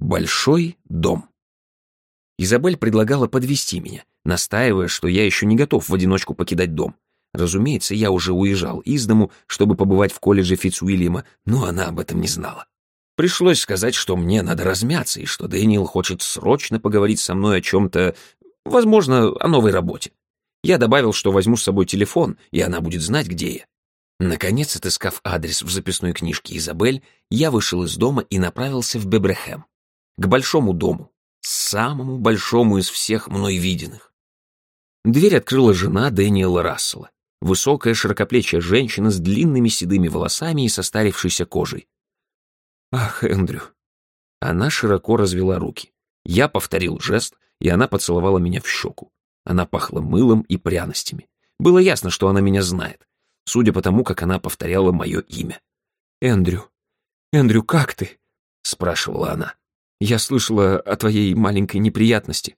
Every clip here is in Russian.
Большой дом. Изабель предлагала подвести меня, настаивая, что я еще не готов в одиночку покидать дом. Разумеется, я уже уезжал из дому, чтобы побывать в колледже Фицуильяма, но она об этом не знала. Пришлось сказать, что мне надо размяться, и что Дэниел хочет срочно поговорить со мной о чем-то, возможно, о новой работе. Я добавил, что возьму с собой телефон, и она будет знать, где я. Наконец, отыскав адрес в записной книжке Изабель, я вышел из дома и направился в Бебрехем, к большому дому, самому большому из всех мной виденных. Дверь открыла жена Дэниела Рассела, высокая широкоплечья женщина с длинными седыми волосами и состарившейся кожей. «Ах, Эндрю!» Она широко развела руки. Я повторил жест, и она поцеловала меня в щеку. Она пахла мылом и пряностями. Было ясно, что она меня знает, судя по тому, как она повторяла мое имя. «Эндрю, Эндрю, как ты?» — спрашивала она. «Я слышала о твоей маленькой неприятности».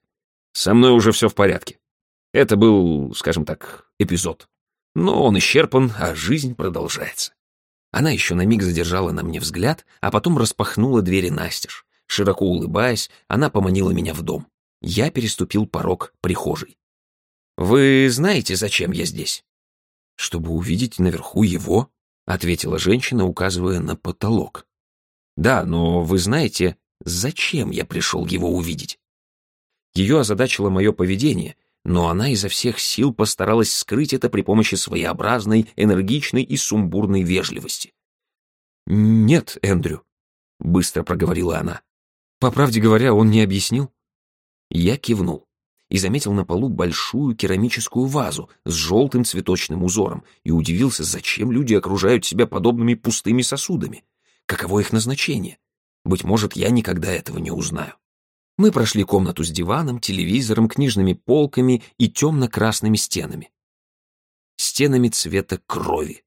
«Со мной уже все в порядке. Это был, скажем так, эпизод. Но он исчерпан, а жизнь продолжается». Она еще на миг задержала на мне взгляд, а потом распахнула двери настежь. Широко улыбаясь, она поманила меня в дом. Я переступил порог прихожей. «Вы знаете, зачем я здесь?» «Чтобы увидеть наверху его», — ответила женщина, указывая на потолок. «Да, но вы знаете, зачем я пришел его увидеть?» Ее озадачило мое поведение, но она изо всех сил постаралась скрыть это при помощи своеобразной, энергичной и сумбурной вежливости. «Нет, Эндрю», — быстро проговорила она. «По правде говоря, он не объяснил». Я кивнул и заметил на полу большую керамическую вазу с желтым цветочным узором и удивился, зачем люди окружают себя подобными пустыми сосудами. Каково их назначение? Быть может, я никогда этого не узнаю. Мы прошли комнату с диваном, телевизором, книжными полками и темно-красными стенами. Стенами цвета крови.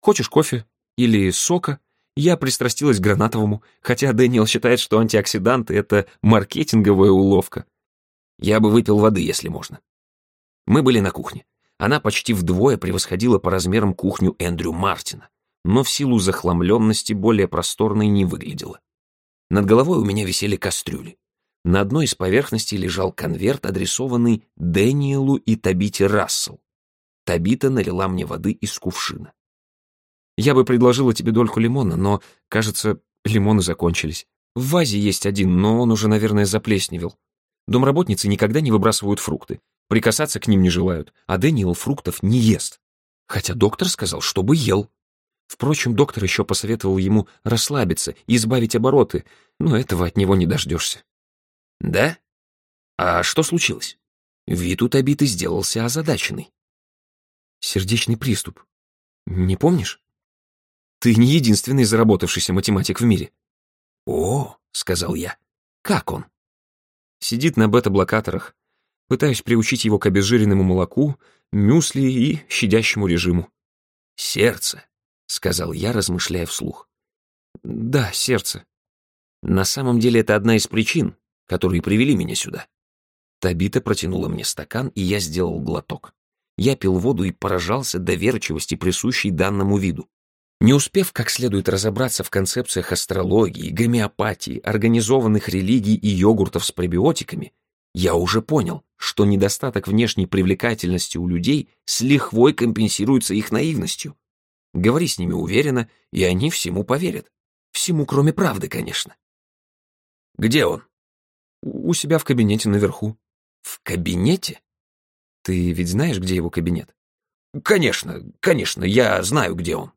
«Хочешь кофе? Или сока?» Я пристрастилась к гранатовому, хотя Дэниел считает, что антиоксиданты — это маркетинговая уловка. Я бы выпил воды, если можно. Мы были на кухне. Она почти вдвое превосходила по размерам кухню Эндрю Мартина, но в силу захламленности более просторной не выглядела. Над головой у меня висели кастрюли. На одной из поверхностей лежал конверт, адресованный Дэниелу и Табите Рассел. Табита налила мне воды из кувшина. «Я бы предложила тебе дольку лимона, но, кажется, лимоны закончились. В вазе есть один, но он уже, наверное, заплесневел. Домработницы никогда не выбрасывают фрукты, прикасаться к ним не желают, а Дэниел фруктов не ест. Хотя доктор сказал, чтобы ел. Впрочем, доктор еще посоветовал ему расслабиться и избавить обороты, но этого от него не дождешься. «Да? А что случилось?» Вид у Табиты сделался озадаченный. «Сердечный приступ. Не помнишь? Ты не единственный заработавшийся математик в мире». «О», — сказал я, — «как он?» Сидит на бета-блокаторах. Пытаюсь приучить его к обезжиренному молоку, мюсли и щадящему режиму. «Сердце», — сказал я, размышляя вслух. «Да, сердце. На самом деле это одна из причин, которые привели меня сюда». Табита протянула мне стакан, и я сделал глоток. Я пил воду и поражался доверчивости, присущей данному виду. Не успев как следует разобраться в концепциях астрологии, гомеопатии, организованных религий и йогуртов с пребиотиками, я уже понял, что недостаток внешней привлекательности у людей с лихвой компенсируется их наивностью. Говори с ними уверенно, и они всему поверят. Всему, кроме правды, конечно. Где он? У себя в кабинете наверху. В кабинете? Ты ведь знаешь, где его кабинет? Конечно, конечно, я знаю, где он.